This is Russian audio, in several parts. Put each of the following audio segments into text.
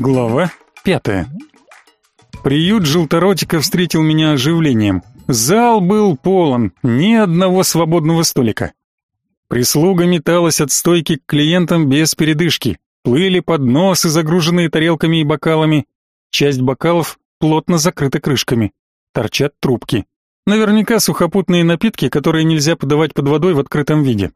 Глава пятая. Приют желторотика встретил меня оживлением. Зал был полон, ни одного свободного столика. Прислуга металась от стойки к клиентам без передышки. Плыли подносы, загруженные тарелками и бокалами. Часть бокалов плотно закрыта крышками. Торчат трубки. Наверняка сухопутные напитки, которые нельзя подавать под водой в открытом виде.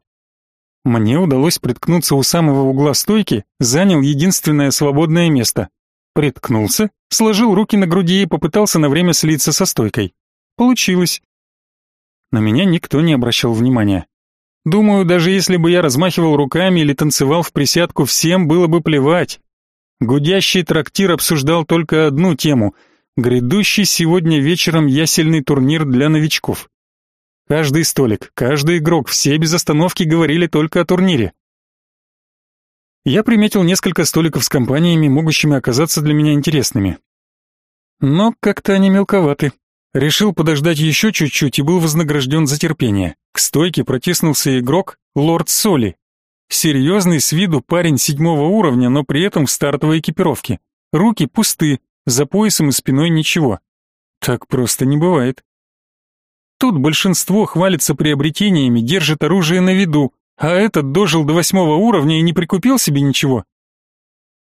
Мне удалось приткнуться у самого угла стойки, занял единственное свободное место. Приткнулся, сложил руки на груди и попытался на время слиться со стойкой. Получилось. На меня никто не обращал внимания. Думаю, даже если бы я размахивал руками или танцевал в присядку, всем было бы плевать. Гудящий трактир обсуждал только одну тему — грядущий сегодня вечером ясельный турнир для новичков. Каждый столик, каждый игрок, все без остановки говорили только о турнире. Я приметил несколько столиков с компаниями, могущими оказаться для меня интересными. Но как-то они мелковаты. Решил подождать еще чуть-чуть и был вознагражден за терпение. К стойке протиснулся игрок Лорд Соли. Серьезный с виду парень седьмого уровня, но при этом в стартовой экипировке. Руки пусты, за поясом и спиной ничего. Так просто не бывает. Тут большинство хвалится приобретениями, держит оружие на виду, а этот дожил до восьмого уровня и не прикупил себе ничего.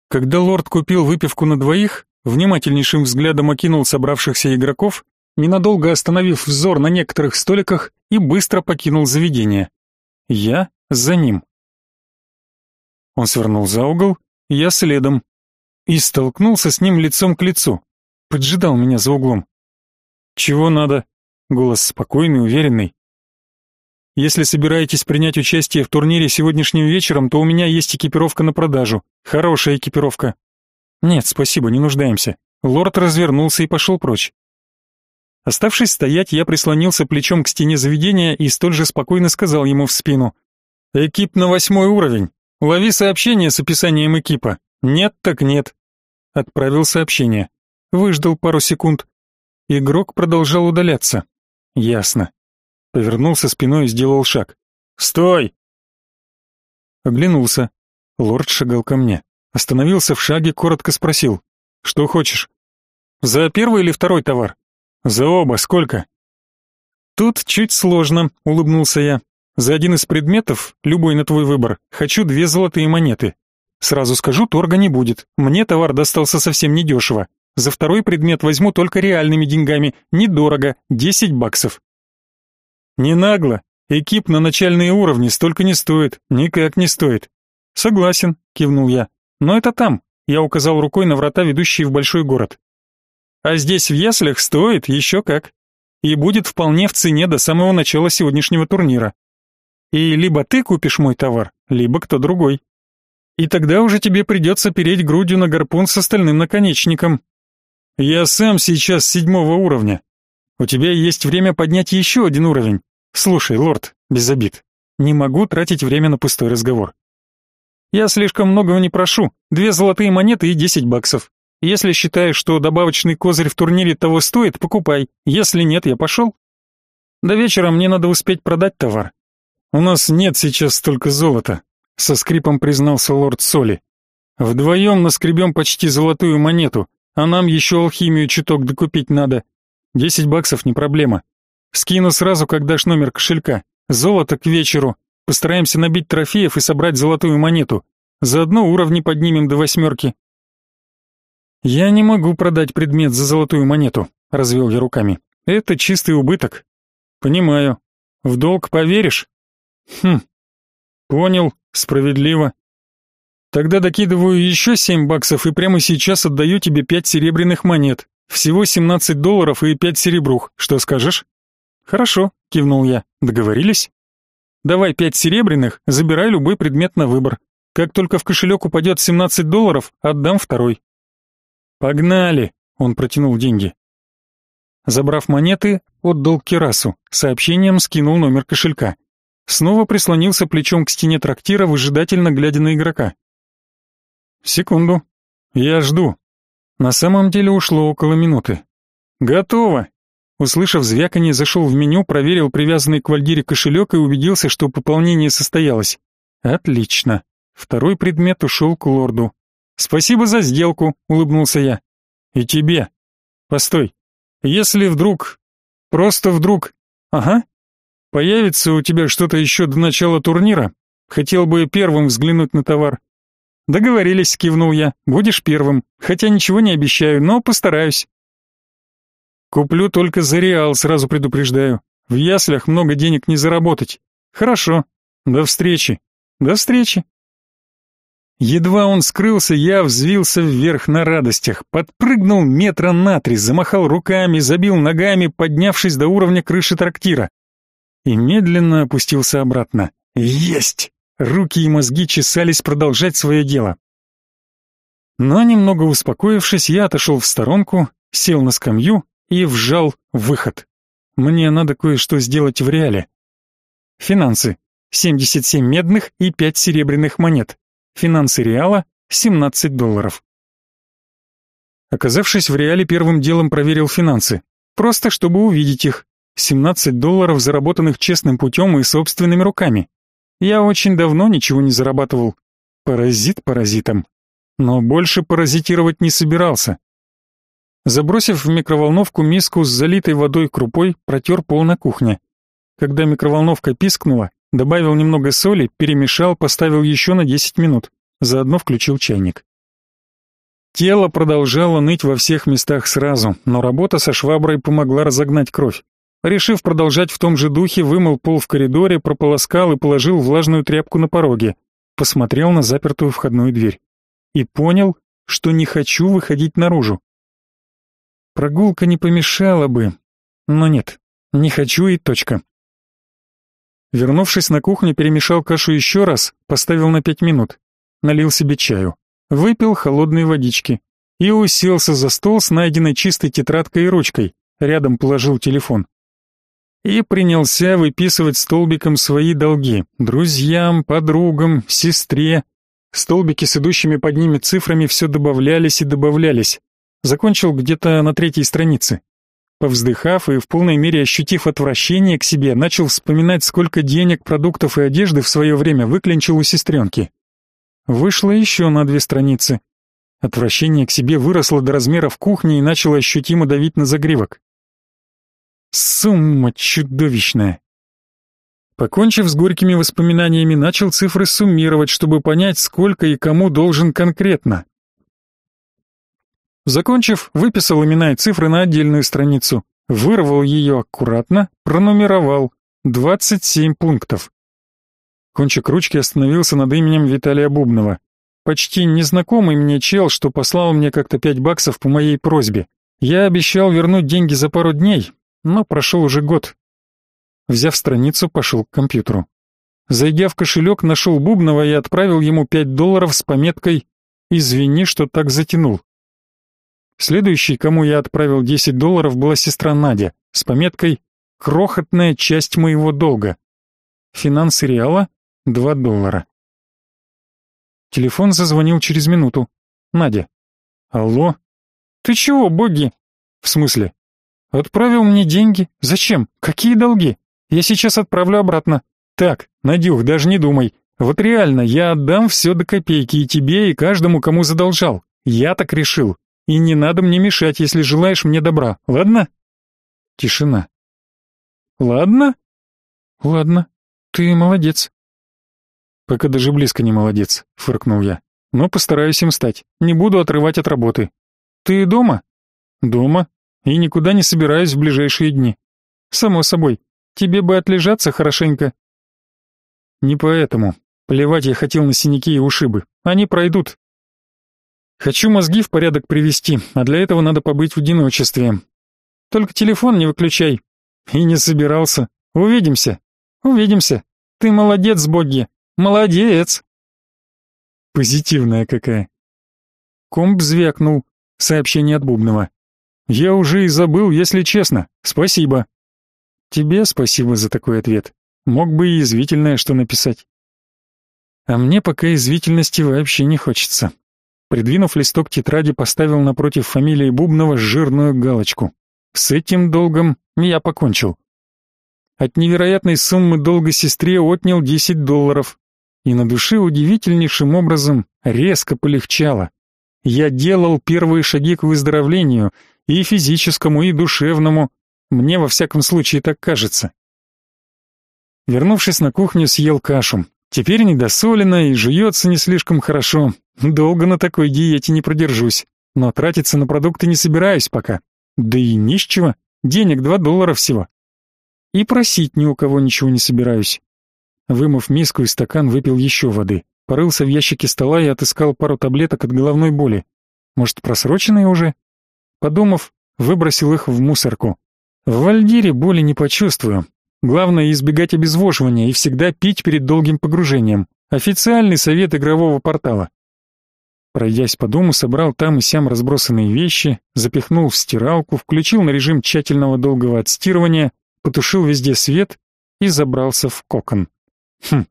Когда лорд купил выпивку на двоих, внимательнейшим взглядом окинул собравшихся игроков, ненадолго остановив взор на некоторых столиках и быстро покинул заведение. Я за ним. Он свернул за угол, я следом. И столкнулся с ним лицом к лицу. Поджидал меня за углом. «Чего надо?» Голос спокойный, уверенный. Если собираетесь принять участие в турнире сегодняшним вечером, то у меня есть экипировка на продажу. Хорошая экипировка. Нет, спасибо, не нуждаемся. Лорд развернулся и пошел прочь. Оставшись стоять, я прислонился плечом к стене заведения и столь же спокойно сказал ему в спину. «Экип на восьмой уровень. Лови сообщение с описанием экипа. Нет так нет». Отправил сообщение. Выждал пару секунд. Игрок продолжал удаляться. Ясно. Повернулся спиной и сделал шаг. «Стой!» Оглянулся. Лорд шагал ко мне. Остановился в шаге, коротко спросил. «Что хочешь?» «За первый или второй товар?» «За оба. Сколько?» «Тут чуть сложно», — улыбнулся я. «За один из предметов, любой на твой выбор, хочу две золотые монеты. Сразу скажу, торга не будет. Мне товар достался совсем недешево. За второй предмет возьму только реальными деньгами, недорого, 10 баксов. Не нагло. Экип на начальные уровни столько не стоит, никак не стоит. Согласен, кивнул я. Но это там. Я указал рукой на врата, ведущие в большой город. А здесь в яслях стоит еще как. И будет вполне в цене до самого начала сегодняшнего турнира. И либо ты купишь мой товар, либо кто другой. И тогда уже тебе придется переть грудью на гарпун с остальным наконечником, я сам сейчас седьмого уровня. У тебя есть время поднять еще один уровень. Слушай, лорд, без обид. Не могу тратить время на пустой разговор. Я слишком многого не прошу. Две золотые монеты и десять баксов. Если считаешь, что добавочный козырь в турнире того стоит, покупай. Если нет, я пошел. До вечера мне надо успеть продать товар. У нас нет сейчас столько золота, со скрипом признался лорд Соли. Вдвоем наскребем почти золотую монету, а нам еще алхимию чуток докупить надо. Десять баксов не проблема. Скину сразу, как дашь номер кошелька. Золото к вечеру. Постараемся набить трофеев и собрать золотую монету. Заодно уровни поднимем до восьмерки. Я не могу продать предмет за золотую монету, развел я руками. Это чистый убыток. Понимаю. В долг поверишь? Хм. Понял, справедливо. Тогда докидываю еще семь баксов и прямо сейчас отдаю тебе пять серебряных монет. Всего семнадцать долларов и пять серебрух. Что скажешь? Хорошо, кивнул я. Договорились? Давай пять серебряных, забирай любой предмет на выбор. Как только в кошелек упадет семнадцать долларов, отдам второй. Погнали, он протянул деньги. Забрав монеты, отдал Кирасу, сообщением скинул номер кошелька. Снова прислонился плечом к стене трактира, выжидательно глядя на игрока. Секунду. Я жду. На самом деле ушло около минуты. Готово. Услышав звяканье, зашел в меню, проверил привязанный к вальгире кошелек и убедился, что пополнение состоялось. Отлично. Второй предмет ушел к лорду. Спасибо за сделку, улыбнулся я. И тебе. Постой. Если вдруг... Просто вдруг... Ага. Появится у тебя что-то еще до начала турнира? Хотел бы первым взглянуть на товар. Договорились, кивнул я. Будешь первым. Хотя ничего не обещаю, но постараюсь. Куплю только за реал, сразу предупреждаю. В яслях много денег не заработать. Хорошо. До встречи. До встречи. Едва он скрылся, я взвился вверх на радостях, подпрыгнул метра на три, замахал руками, забил ногами, поднявшись до уровня крыши трактира. И медленно опустился обратно. Есть! Руки и мозги чесались продолжать свое дело. Но немного успокоившись, я отошел в сторонку, сел на скамью и вжал выход. Мне надо кое-что сделать в реале. Финансы. 77 медных и 5 серебряных монет. Финансы реала 17 долларов. Оказавшись в реале, первым делом проверил финансы. Просто чтобы увидеть их. 17 долларов, заработанных честным путем и собственными руками. Я очень давно ничего не зарабатывал. Паразит паразитом. Но больше паразитировать не собирался. Забросив в микроволновку миску с залитой водой крупой, протер пол на кухне. Когда микроволновка пискнула, Добавил немного соли, перемешал, поставил еще на 10 минут. Заодно включил чайник. Тело продолжало ныть во всех местах сразу, но работа со шваброй помогла разогнать кровь. Решив продолжать в том же духе, вымыл пол в коридоре, прополоскал и положил влажную тряпку на пороге. Посмотрел на запертую входную дверь. И понял, что не хочу выходить наружу. Прогулка не помешала бы, но нет, не хочу и точка. Вернувшись на кухню, перемешал кашу еще раз, поставил на пять минут. Налил себе чаю. Выпил холодной водички. И уселся за стол с найденной чистой тетрадкой и ручкой. Рядом положил телефон. И принялся выписывать столбиком свои долги. Друзьям, подругам, сестре. Столбики с идущими под ними цифрами все добавлялись и добавлялись. Закончил где-то на третьей странице. Повздыхав и в полной мере ощутив отвращение к себе, начал вспоминать, сколько денег, продуктов и одежды в свое время выклинчил у сестренки. Вышло еще на две страницы. Отвращение к себе выросло до размеров кухни и начало ощутимо давить на загривок. Сумма чудовищная. Покончив с горькими воспоминаниями, начал цифры суммировать, чтобы понять, сколько и кому должен конкретно. Закончив, выписал имена и цифры на отдельную страницу, вырвал ее аккуратно, пронумеровал. 27 пунктов. Кончик ручки остановился над именем Виталия Бубнова. Почти незнакомый мне чел, что послал мне как-то пять баксов по моей просьбе. Я обещал вернуть деньги за пару дней, но прошел уже год. Взяв страницу, пошел к компьютеру. Зайдя в кошелек, нашел Бубнова и отправил ему пять долларов с пометкой «Извини, что так затянул». Следующей, кому я отправил 10 долларов, была сестра Надя с пометкой «Крохотная часть моего долга». Финансы реала — 2 доллара. Телефон зазвонил через минуту. Надя. Алло? Ты чего, боги? В смысле? Отправил мне деньги? Зачем? Какие долги? Я сейчас отправлю обратно. Так, Надюх, даже не думай. Вот реально, я отдам все до копейки и тебе, и каждому, кому задолжал. Я так решил. И не надо мне мешать, если желаешь мне добра, ладно? Тишина. Ладно? Ладно. Ты молодец. Пока даже близко не молодец, фыркнул я. Но постараюсь им стать. Не буду отрывать от работы. Ты дома? Дома. И никуда не собираюсь в ближайшие дни. Само собой. Тебе бы отлежаться хорошенько. Не поэтому. Плевать я хотел на синяки и ушибы. Они пройдут, Хочу мозги в порядок привести, а для этого надо побыть в одиночестве. Только телефон не выключай. И не собирался. Увидимся. Увидимся. Ты молодец, боги. Молодец. Позитивная какая. Комп звякнул. Сообщение от Бубнова. Я уже и забыл, если честно. Спасибо. Тебе спасибо за такой ответ. Мог бы и извительное что написать. А мне пока извительности вообще не хочется. Придвинув листок тетради, поставил напротив фамилии Бубнова жирную галочку. С этим долгом я покончил. От невероятной суммы долга сестре отнял 10 долларов. И на душе удивительнейшим образом резко полегчало. Я делал первые шаги к выздоровлению, и физическому, и душевному. Мне во всяком случае так кажется. Вернувшись на кухню, съел кашу. Теперь недосолено и жуется не слишком хорошо. Долго на такой диете не продержусь. Но тратиться на продукты не собираюсь пока. Да и ни с чего. Денег два доллара всего. И просить ни у кого ничего не собираюсь. Вымыв миску и стакан, выпил еще воды. Порылся в ящике стола и отыскал пару таблеток от головной боли. Может, просроченные уже? Подумав, выбросил их в мусорку. В Вальдире боли не почувствую. Главное избегать обезвоживания и всегда пить перед долгим погружением. Официальный совет игрового портала. Пройдясь по дому, собрал там и сям разбросанные вещи, запихнул в стиралку, включил на режим тщательного долгого отстирывания, потушил везде свет и забрался в кокон. Хм.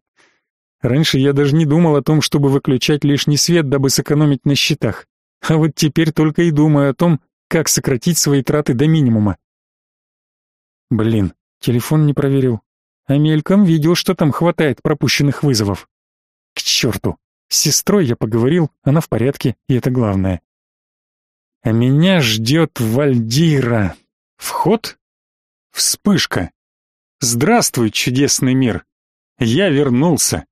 Раньше я даже не думал о том, чтобы выключать лишний свет, дабы сэкономить на счетах. А вот теперь только и думаю о том, как сократить свои траты до минимума. Блин, телефон не проверил. А мельком видел, что там хватает пропущенных вызовов. К черту. С сестрой я поговорил, она в порядке, и это главное. А меня ждет Вальдира. Вход? Вспышка. Здравствуй, чудесный мир. Я вернулся.